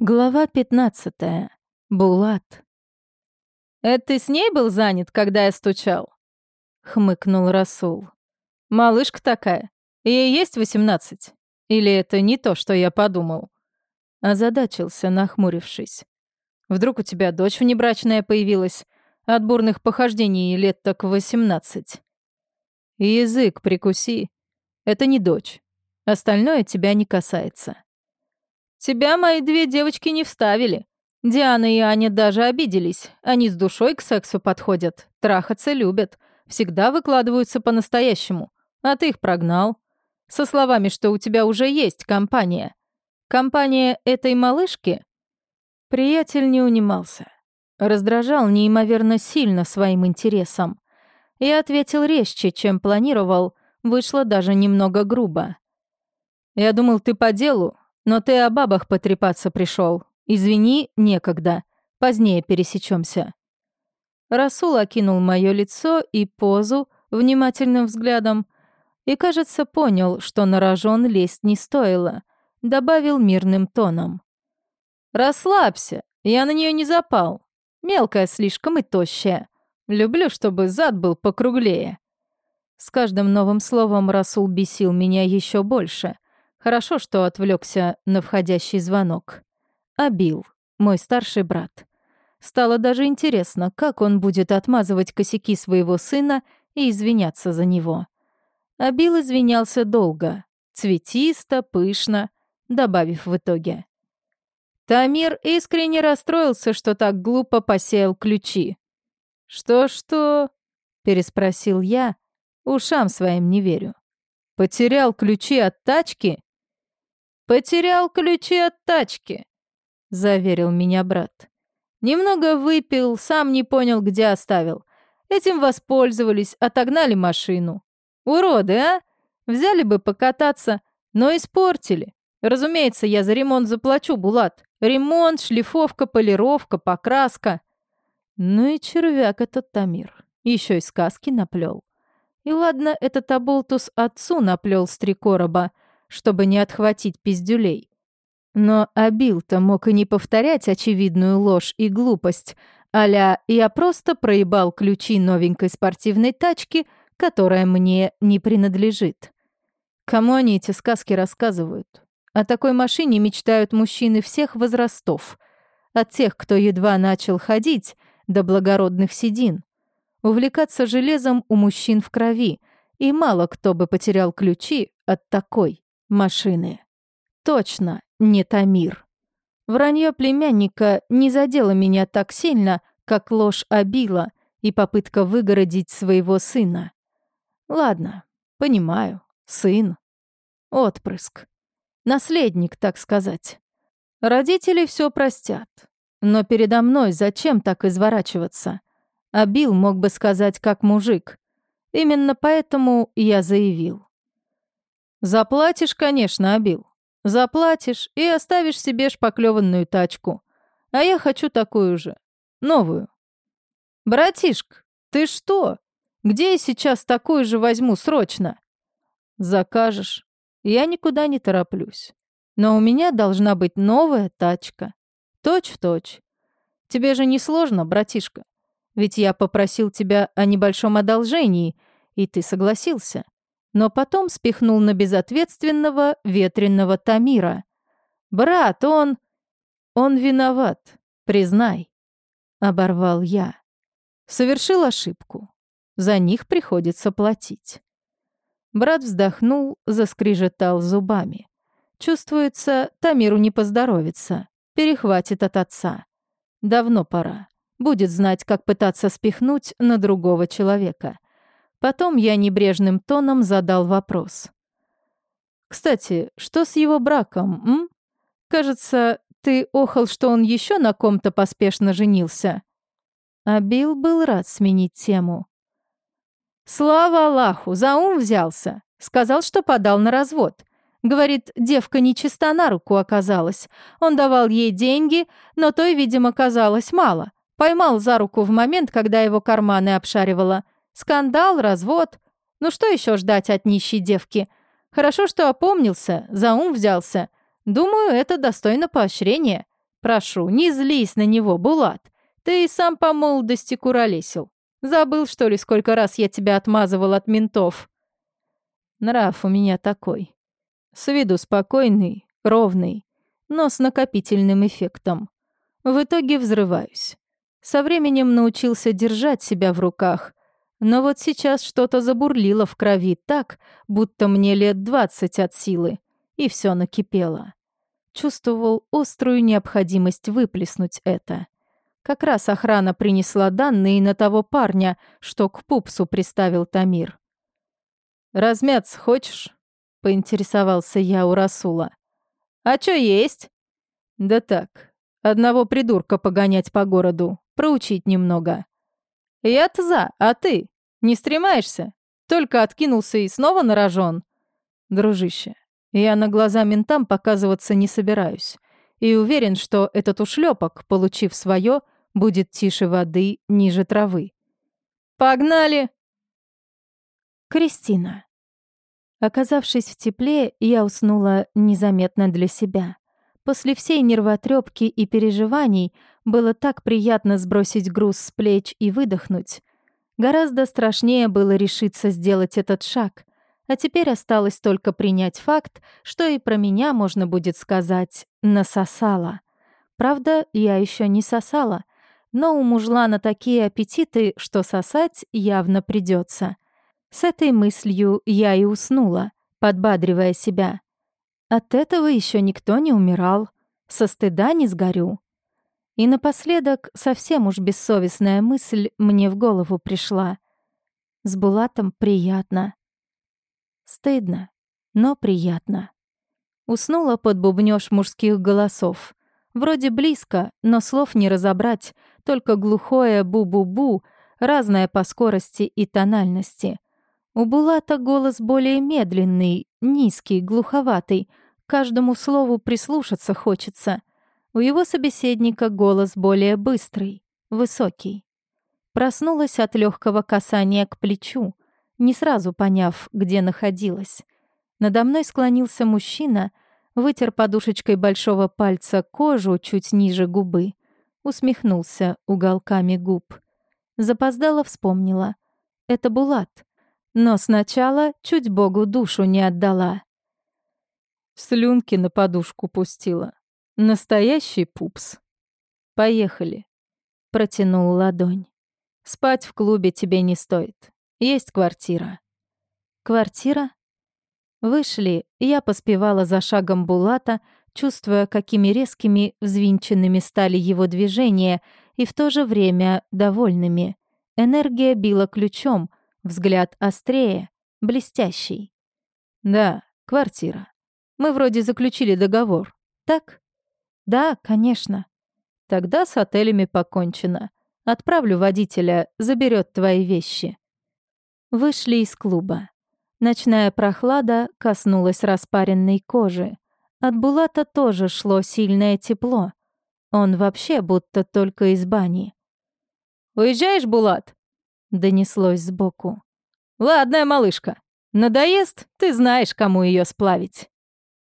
Глава 15. Булат. «Это ты с ней был занят, когда я стучал?» — хмыкнул Расул. «Малышка такая. Ей есть восемнадцать? Или это не то, что я подумал?» Озадачился, нахмурившись. «Вдруг у тебя дочь внебрачная появилась? От бурных похождений лет так восемнадцать?» «Язык прикуси. Это не дочь. Остальное тебя не касается». Тебя мои две девочки не вставили. Диана и Аня даже обиделись. Они с душой к сексу подходят, трахаться любят, всегда выкладываются по-настоящему. А ты их прогнал. Со словами, что у тебя уже есть компания. Компания этой малышки? Приятель не унимался. Раздражал неимоверно сильно своим интересом. И ответил резче, чем планировал, вышло даже немного грубо. «Я думал, ты по делу, но ты о бабах потрепаться пришел. Извини, некогда. Позднее пересечемся. Расул окинул мое лицо и позу внимательным взглядом и, кажется, понял, что на рожон лезть не стоило. Добавил мирным тоном. «Расслабься, я на нее не запал. Мелкая слишком и тощая. Люблю, чтобы зад был покруглее». С каждым новым словом Расул бесил меня еще больше — Хорошо, что отвлекся на входящий звонок. Абил, мой старший брат. Стало даже интересно, как он будет отмазывать косяки своего сына и извиняться за него. Абил извинялся долго, цветисто, пышно, добавив в итоге. Тамир искренне расстроился, что так глупо посеял ключи. «Что-что?» — переспросил я, ушам своим не верю. «Потерял ключи от тачки?» «Потерял ключи от тачки», — заверил меня брат. «Немного выпил, сам не понял, где оставил. Этим воспользовались, отогнали машину. Уроды, а? Взяли бы покататься, но испортили. Разумеется, я за ремонт заплачу, Булат. Ремонт, шлифовка, полировка, покраска». Ну и червяк этот Тамир. Еще и сказки наплел. И ладно, этот оболтус отцу наплел с три короба — чтобы не отхватить пиздюлей. Но Абил-то мог и не повторять очевидную ложь и глупость, аля «я просто проебал ключи новенькой спортивной тачки, которая мне не принадлежит». Кому они эти сказки рассказывают? О такой машине мечтают мужчины всех возрастов. От тех, кто едва начал ходить, до благородных седин. Увлекаться железом у мужчин в крови, и мало кто бы потерял ключи от такой машины. Точно не Тамир. Вранье племянника не задело меня так сильно, как ложь обила и попытка выгородить своего сына. Ладно, понимаю, сын. Отпрыск. Наследник, так сказать. Родители все простят. Но передо мной зачем так изворачиваться? Абил мог бы сказать как мужик. Именно поэтому я заявил. Заплатишь, конечно, обил. Заплатишь и оставишь себе шпаклеванную тачку. А я хочу такую же. Новую. Братишка, ты что? Где я сейчас такую же возьму срочно? Закажешь. Я никуда не тороплюсь. Но у меня должна быть новая тачка. Точь в точь. Тебе же не сложно, братишка. Ведь я попросил тебя о небольшом одолжении, и ты согласился но потом спихнул на безответственного ветренного Тамира. «Брат, он... он виноват, признай», — оборвал я. Совершил ошибку. За них приходится платить. Брат вздохнул, заскрежетал зубами. Чувствуется, Тамиру не поздоровится, перехватит от отца. Давно пора. Будет знать, как пытаться спихнуть на другого человека. Потом я небрежным тоном задал вопрос. «Кстати, что с его браком, м? Кажется, ты охал, что он еще на ком-то поспешно женился». А Билл был рад сменить тему. «Слава Аллаху, за ум взялся. Сказал, что подал на развод. Говорит, девка нечиста на руку оказалась. Он давал ей деньги, но той, видимо, казалось мало. Поймал за руку в момент, когда его карманы обшаривала. Скандал, развод. Ну что еще ждать от нищей девки? Хорошо, что опомнился, за ум взялся. Думаю, это достойно поощрения. Прошу, не злись на него, Булат. Ты и сам по молодости куролесил. Забыл, что ли, сколько раз я тебя отмазывал от ментов? Нрав у меня такой. С виду спокойный, ровный, но с накопительным эффектом. В итоге взрываюсь. Со временем научился держать себя в руках, но вот сейчас что-то забурлило в крови так, будто мне лет двадцать от силы, и все накипело. Чувствовал острую необходимость выплеснуть это. Как раз охрана принесла данные на того парня, что к пупсу приставил Тамир. «Размяться хочешь?» — поинтересовался я у Расула. «А чё есть?» «Да так, одного придурка погонять по городу, проучить немного». «Я-то за, а ты? Не стремаешься? Только откинулся и снова нарожен?» «Дружище, я на глаза ментам показываться не собираюсь и уверен, что этот ушлепок, получив свое, будет тише воды, ниже травы. «Погнали!» Кристина. Оказавшись в тепле, я уснула незаметно для себя. После всей нервотрепки и переживаний было так приятно сбросить груз с плеч и выдохнуть. Гораздо страшнее было решиться сделать этот шаг. А теперь осталось только принять факт, что и про меня можно будет сказать «насосала». Правда, я еще не сосала, но у мужлана такие аппетиты, что сосать явно придется. С этой мыслью я и уснула, подбадривая себя. От этого еще никто не умирал. Со стыда не сгорю. И напоследок совсем уж бессовестная мысль мне в голову пришла. С Булатом приятно. Стыдно, но приятно. Уснула под бубнёж мужских голосов. Вроде близко, но слов не разобрать, только глухое «бу-бу-бу», разное по скорости и тональности. У Булата голос более медленный, низкий, глуховатый, каждому слову прислушаться хочется. У его собеседника голос более быстрый, высокий. Проснулась от легкого касания к плечу, не сразу поняв, где находилась. Надо мной склонился мужчина, вытер подушечкой большого пальца кожу чуть ниже губы, усмехнулся уголками губ. Запоздала вспомнила. Это Булат. Но сначала чуть Богу душу не отдала. Слюнки на подушку пустила. Настоящий пупс. Поехали. Протянул ладонь. Спать в клубе тебе не стоит. Есть квартира. Квартира? Вышли, я поспевала за шагом Булата, чувствуя, какими резкими, взвинченными стали его движения и в то же время довольными. Энергия била ключом, взгляд острее, блестящий. Да, квартира. Мы вроде заключили договор, так? Да, конечно. Тогда с отелями покончено. Отправлю водителя, заберет твои вещи. Вышли из клуба. Ночная прохлада коснулась распаренной кожи. От Булата тоже шло сильное тепло. Он вообще будто только из бани. «Уезжаешь, Булат?» — донеслось сбоку. «Ладно, малышка. Надоест, ты знаешь, кому ее сплавить».